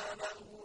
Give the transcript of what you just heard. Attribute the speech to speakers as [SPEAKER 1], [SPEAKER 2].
[SPEAKER 1] له